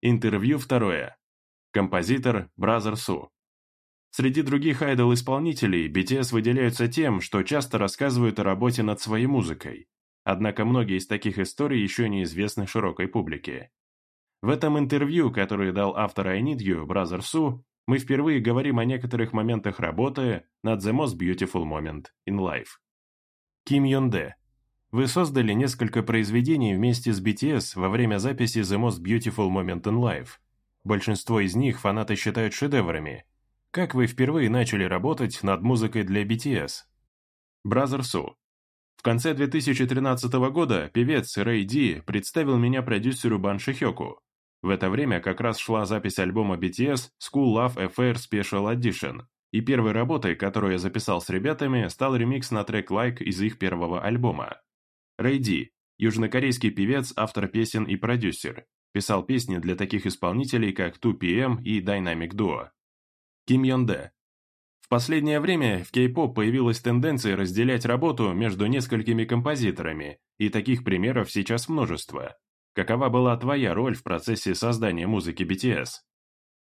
Интервью второе. Композитор Brother Su. Среди других айдол-исполнителей BTS выделяются тем, что часто рассказывают о работе над своей музыкой. Однако многие из таких историй еще не известны широкой публике. В этом интервью, которое дал автор I Need You, Brother Su, мы впервые говорим о некоторых моментах работы над The Most Beautiful Moment in Life. Ким Йон Дэ, вы создали несколько произведений вместе с BTS во время записи The Most Beautiful Moment in Life. Большинство из них фанаты считают шедеврами. Как вы впервые начали работать над музыкой для BTS? Brother Su. В конце 2013 года певец Рэй Ди представил меня продюсеру Бан Шихёку. В это время как раз шла запись альбома BTS Skool Luv Affair Special Edition, и первой работой, которую я записал с ребятами, стал ремикс на трек «Like» из их первого альбома. Рэй Ди, южнокорейский певец, автор песен и продюсер, писал песни для таких исполнителей, как 2PM и Dynamic Duo. Ким Йон Дэ. В последнее время в кей-поп появилась тенденция разделять работу между несколькими композиторами, и таких примеров сейчас множество. Какова была твоя роль в процессе создания музыки BTS?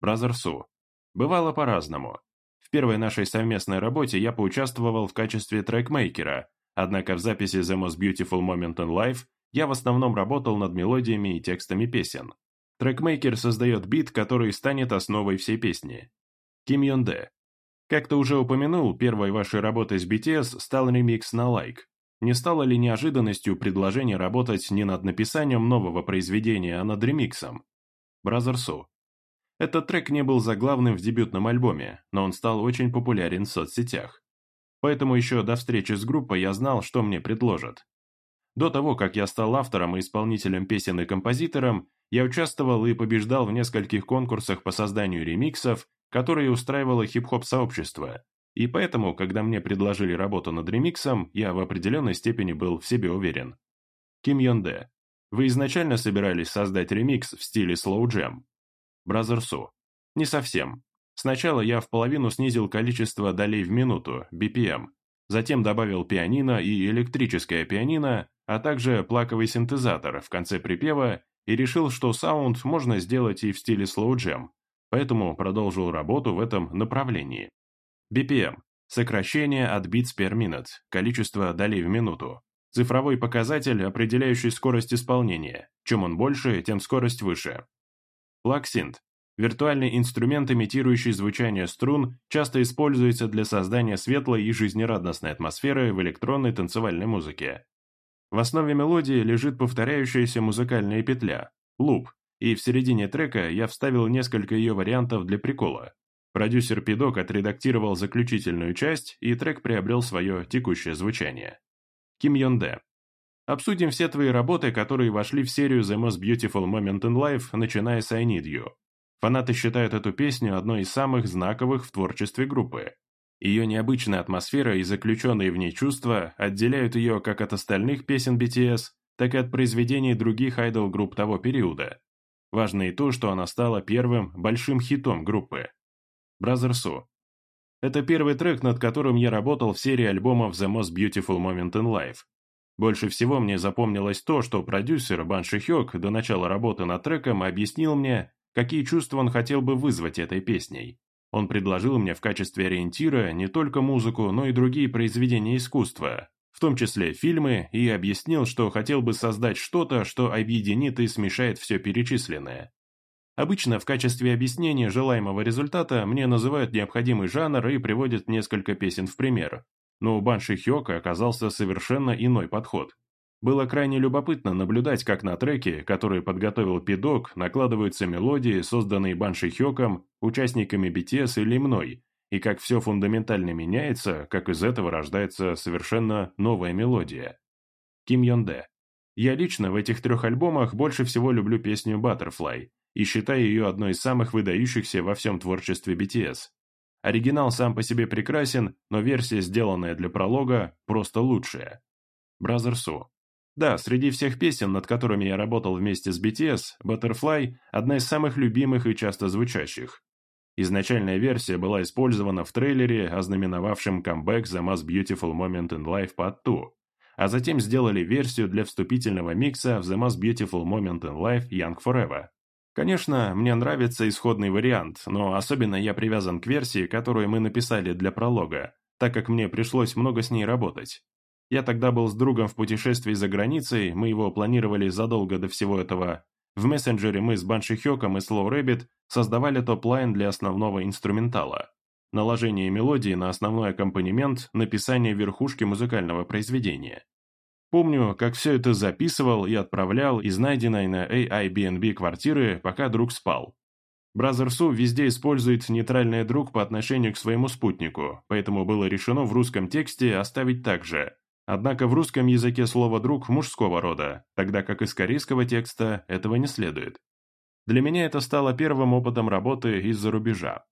Бразерсу. Бывало по-разному. В первой нашей совместной работе я поучаствовал в качестве трекмейкера, Однако в записи The Most Beautiful Moment in Life я в основном работал над мелодиями и текстами песен. Трекмейкер создает бит, который станет основой всей песни. Ким Йон Дэ. Как-то уже упомянул, первой вашей работой с BTS стал ремикс на Like. Не стало ли неожиданностью предложение работать не над написанием нового произведения, а над ремиксом? Бразерсу Этот трек не был заглавным в дебютном альбоме, но он стал очень популярен в соцсетях поэтому еще до встречи с группой я знал, что мне предложат. До того, как я стал автором и исполнителем песен и композитором, я участвовал и побеждал в нескольких конкурсах по созданию ремиксов, которые устраивало хип-хоп-сообщество, и поэтому, когда мне предложили работу над ремиксом, я в определенной степени был в себе уверен. Ким Йон Дэ, вы изначально собирались создать ремикс в стиле slow jam? Brother Su, не совсем. Сначала я в половину снизил количество долей в минуту, BPM, затем добавил пианино и электрическое пианино, а также плаковый синтезатор в конце припева и решил, что саунд можно сделать и в стиле слоу-джем, поэтому продолжил работу в этом направлении. BPM – сокращение от beats per minute, количество долей в минуту. Цифровой показатель, определяющий скорость исполнения. Чем он больше, тем скорость выше. Плаксинт Виртуальный инструмент, имитирующий звучание струн, часто используется для создания светлой и жизнерадостной атмосферы в электронной танцевальной музыке. В основе мелодии лежит повторяющаяся музыкальная петля – луп, и в середине трека я вставил несколько ее вариантов для прикола. Продюсер Пидок отредактировал заключительную часть, и трек приобрел свое текущее звучание. Ким Йон Дэ. Обсудим все твои работы, которые вошли в серию The Most Beautiful Moment in Life, начиная с I Need You. Фанаты считают эту песню одной из самых знаковых в творчестве группы. Ее необычная атмосфера и заключенные в ней чувства отделяют ее как от остальных песен BTS, так и от произведений других айдол-групп того периода. Важно и то, что она стала первым большим хитом группы. Brother Su. Это первый трек, над которым я работал в серии альбомов The Most Beautiful Moment in Life. Больше всего мне запомнилось то, что продюсер Бан Шихёк до начала работы над треком объяснил мне, какие чувства он хотел бы вызвать этой песней. Он предложил мне в качестве ориентира не только музыку, но и другие произведения искусства, в том числе фильмы, и объяснил, что хотел бы создать что-то, что объединит и смешает все перечисленное. Обычно в качестве объяснения желаемого результата мне называют необходимый жанр и приводят несколько песен в пример. Но у Банши Хёка оказался совершенно иной подход. Было крайне любопытно наблюдать, как на треке, который подготовил Пидок, накладываются мелодии, созданные Банши Хёком, участниками BTS или мной, и как все фундаментально меняется, как из этого рождается совершенно новая мелодия. Ким Йон Дэ. Я лично в этих трех альбомах больше всего люблю песню «Butterfly» и считаю ее одной из самых выдающихся во всем творчестве BTS. Оригинал сам по себе прекрасен, но версия, сделанная для пролога, просто лучшая. Бразерсу. Да, среди всех песен, над которыми я работал вместе с BTS, Butterfly – одна из самых любимых и часто звучащих. Изначальная версия была использована в трейлере, ознаменовавшем камбэк за Mass Beautiful Moment in Life Part 2, а затем сделали версию для вступительного микса в The Mass Beautiful Moment in Life Young Forever. Конечно, мне нравится исходный вариант, но особенно я привязан к версии, которую мы написали для пролога, так как мне пришлось много с ней работать. Я тогда был с другом в путешествии за границей, мы его планировали задолго до всего этого. В мессенджере мы с Бан Шихёком и Slow Rabbit создавали topline для основного инструментала. Наложение мелодии на основной аккомпанемент, написание верхушки музыкального произведения. Помню, как все это записывал и отправлял из найденной на Airbnb квартиры, пока друг спал. Brother Su везде использует нейтральный друг по отношению к своему спутнику, поэтому было решено в русском тексте оставить так же – Однако в русском языке слово «друг» мужского рода, тогда как из корейского текста этого не следует. Для меня это стало первым опытом работы из-за рубежа.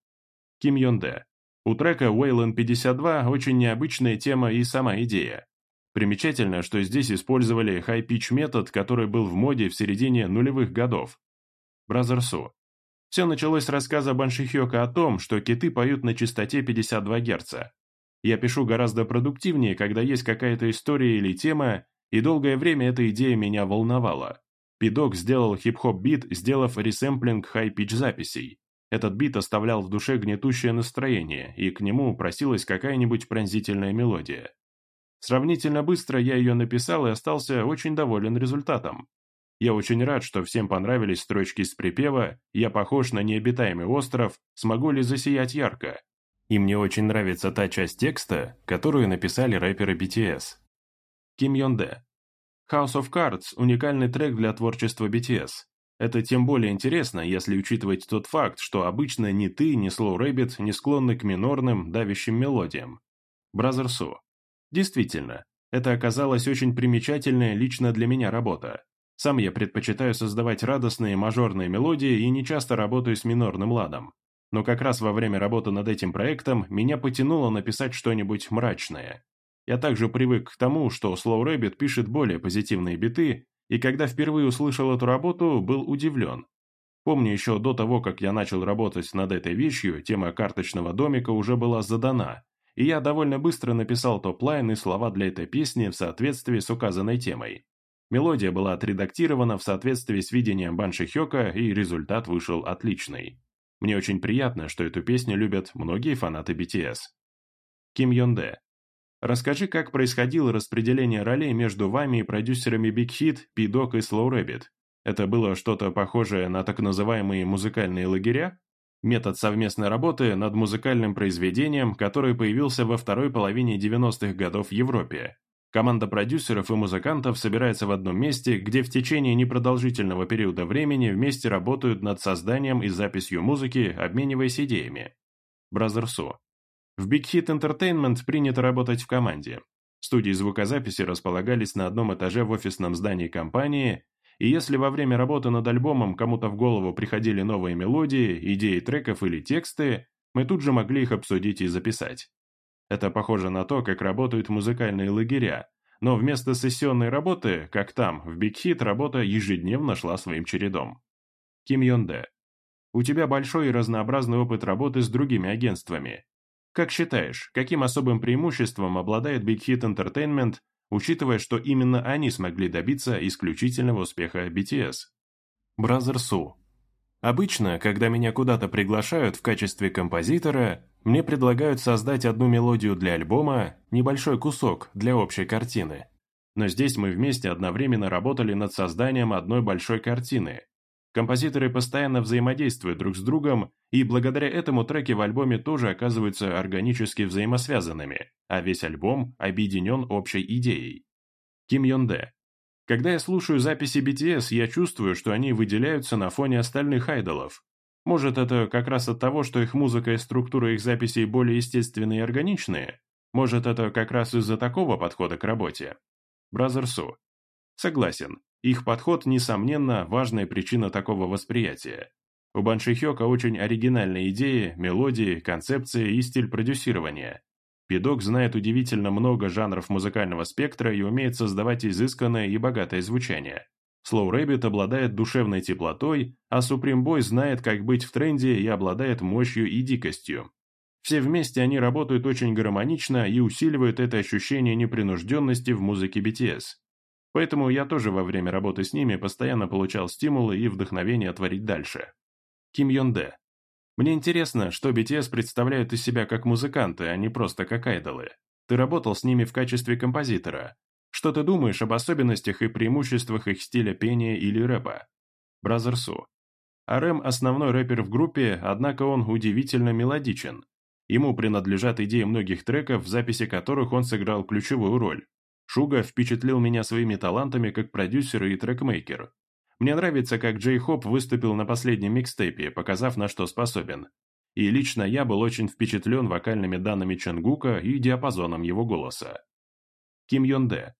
Ким Йон Дэ. У трека «Whalien 52» очень необычная тема и сама идея. Примечательно, что здесь использовали хай-пич метод, который был в моде в середине нулевых годов. Бразерсу. Все началось с рассказа Баншихёка о том, что киты поют на частоте 52 Гц, я пишу гораздо продуктивнее, когда есть какая-то история или тема, и долгое время эта идея меня волновала. Пидок сделал хип-хоп бит, сделав ресэмплинг хай-пич записей. Этот бит оставлял в душе гнетущее настроение, и к нему просилась какая-нибудь пронзительная мелодия. Сравнительно быстро я ее написал и остался очень доволен результатом. Я очень рад, что всем понравились строчки с припева «Я похож на необитаемый остров, смогу ли засиять ярко?» И мне очень нравится та часть текста, которую написали рэперы BTS. Ким Йон Дэ. House of Cards – уникальный трек для творчества BTS. Это тем более интересно, если учитывать тот факт, что обычно ни ты, ни Slow Rabbit не склонны к минорным, давящим мелодиям. Бразерсу. Действительно, это оказалась очень примечательная лично для меня работа. Сам я предпочитаю создавать радостные мажорные мелодии и не часто работаю с минорным ладом но как раз во время работы над этим проектом меня потянуло написать что-нибудь мрачное. Я также привык к тому, что Slow Rabbit пишет более позитивные биты, и когда впервые услышал эту работу, был удивлен. Помню еще до того, как я начал работать над этой вещью, тема карточного домика уже была задана, и я довольно быстро написал topline и слова для этой песни в соответствии с указанной темой. Мелодия была отредактирована в соответствии с видением Бан Ши Хёка, и результат вышел отличный. Мне очень приятно, что эту песню любят многие фанаты BTS. Ким Йон Дэ. Расскажи, как происходило распределение ролей между вами и продюсерами Big Hit, Pdogg и Slow Rabbit. Это было что-то похожее на так называемые музыкальные лагеря? Метод совместной работы над музыкальным произведением, который появился во второй половине 90-х годов в Европе, Команда продюсеров и музыкантов собирается в одном месте, где в течение непродолжительного периода времени вместе работают над созданием и записью музыки, обмениваясь идеями. Бразерсо. В Big Hit Entertainment принято работать в команде. Студии звукозаписи располагались на одном этаже в офисном здании компании, и если во время работы над альбомом кому-то в голову приходили новые мелодии, идеи треков или тексты, мы тут же могли их обсудить и записать. Это похоже на то, как работают музыкальные лагеря, но вместо сессионной работы, как там, в Биг Хит работа ежедневно шла своим чередом. Ким Йон Дэ. У тебя большой и разнообразный опыт работы с другими агентствами. Как считаешь, каким особым преимуществом обладает Big Hit Entertainment, учитывая, что именно они смогли добиться исключительного успеха BTS? Бразер Су. Обычно, когда меня куда-то приглашают в качестве композитора, мне предлагают создать одну мелодию для альбома, небольшой кусок для общей картины. Но здесь мы вместе одновременно работали над созданием одной большой картины. Композиторы постоянно взаимодействуют друг с другом, и благодаря этому треки в альбоме тоже оказываются органически взаимосвязанными, а весь альбом объединен общей идеей. Ким Йон Дэ. Когда я слушаю записи BTS, я чувствую, что они выделяются на фоне остальных айдолов, может, это как раз от того, что их музыка и структура их записей более естественные и органичные? Может, это как раз из-за такого подхода к работе? Бразерсу. Согласен. Их подход, несомненно, важная причина такого восприятия. У Баншихёка очень оригинальные идеи, мелодии, концепции и стиль продюсирования. Пидок знает удивительно много жанров музыкального спектра и умеет создавать изысканное и богатое звучание. Slow Rabbit обладает душевной теплотой, а Supreme знает, как быть в тренде и обладает мощью и дикостью. Все вместе они работают очень гармонично и усиливают это ощущение непринужденности в музыке BTS. Поэтому я тоже во время работы с ними постоянно получал стимулы и вдохновение творить дальше. Ким Йон Дэ. Мне интересно, что BTS представляют из себя как музыканты, а не просто как айдолы. Ты работал с ними в качестве композитора. Что ты думаешь об особенностях и преимуществах их стиля пения или рэпа? Бразерсу. Арэм – основной рэпер в группе, однако он удивительно мелодичен. Ему принадлежат идеи многих треков, в записи которых он сыграл ключевую роль. Шуга впечатлил меня своими талантами как продюсер и трекмейкер. Мне нравится, как Джей Хоп выступил на последнем микстейпе, показав, на что способен. И лично я был очень впечатлен вокальными данными Чангука и диапазоном его голоса. Ким Йон Дэ.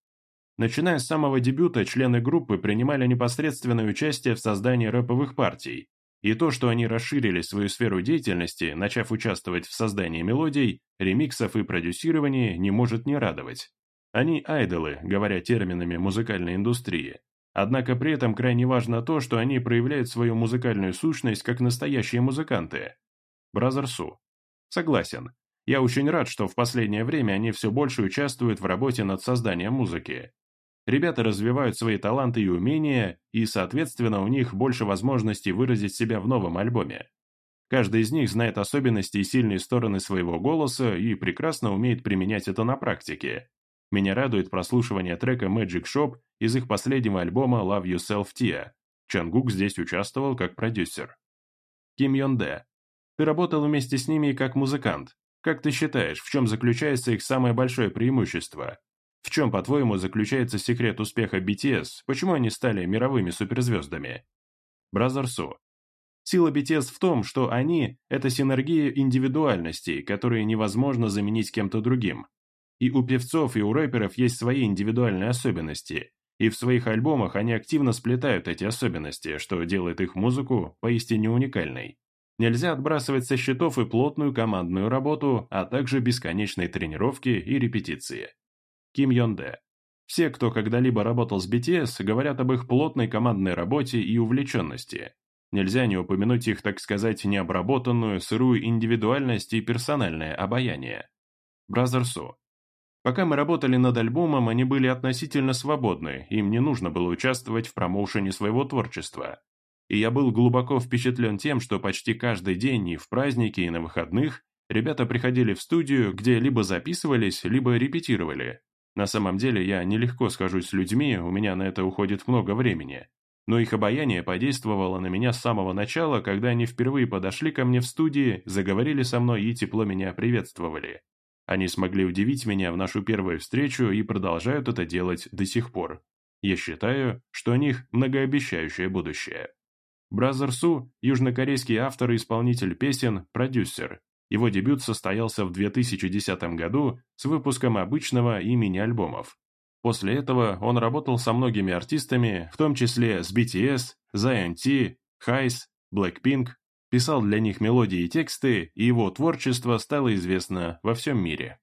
Начиная с самого дебюта, члены группы принимали непосредственное участие в создании рэповых партий, и то, что они расширили свою сферу деятельности, начав участвовать в создании мелодий, ремиксов и продюсировании, не может не радовать. Они айдолы, говоря терминами музыкальной индустрии. Однако при этом крайне важно то, что они проявляют свою музыкальную сущность как настоящие музыканты. Бразерсу. Согласен. Я очень рад, что в последнее время они все больше участвуют в работе над созданием музыки. Ребята развивают свои таланты и умения, и, соответственно, у них больше возможностей выразить себя в новом альбоме. Каждый из них знает особенности и сильные стороны своего голоса и прекрасно умеет применять это на практике. Меня радует прослушивание трека Magic Shop из их последнего альбома Love Yourself Tia. Чангук здесь участвовал как продюсер. Ким Йон Дэ. Ты работал вместе с ними и как музыкант. Как ты считаешь, в чем заключается их самое большое преимущество? В чем, по-твоему, заключается секрет успеха BTS? Почему они стали мировыми суперзвездами? Бразерсу. Сила BTS в том, что они – это синергия индивидуальностей, которые невозможно заменить кем-то другим. И у певцов, и у рэперов есть свои индивидуальные особенности. И в своих альбомах они активно сплетают эти особенности, что делает их музыку поистине уникальной. Нельзя отбрасывать со счетов и плотную командную работу, а также бесконечные тренировки и репетиции. Ким Йон Дэ. Все, кто когда-либо работал с BTS, говорят об их плотной командной работе и увлеченности. Нельзя не упомянуть их, так сказать, необработанную, сырую индивидуальность и персональное обаяние. Бразерсу. Пока мы работали над альбомом, они были относительно свободны, им не нужно было участвовать в промоушене своего творчества. И я был глубоко впечатлен тем, что почти каждый день и в праздники, и на выходных ребята приходили в студию, где либо записывались, либо репетировали, на самом деле я нелегко схожусь с людьми, у меня на это уходит много времени. Но их обаяние подействовало на меня с самого начала, когда они впервые подошли ко мне в студии, заговорили со мной и тепло меня приветствовали. Они смогли удивить меня в нашу первую встречу и продолжают это делать до сих пор. Я считаю, что у них многообещающее будущее. Brother Su – южнокорейский автор и исполнитель песен, продюсер. Его дебют состоялся в 2010 году с выпуском обычного и мини-альбомов. После этого он работал со многими артистами, в том числе с BTS, ZNT, Heize, Blackpink, писал для них мелодии и тексты, и его творчество стало известно во всем мире.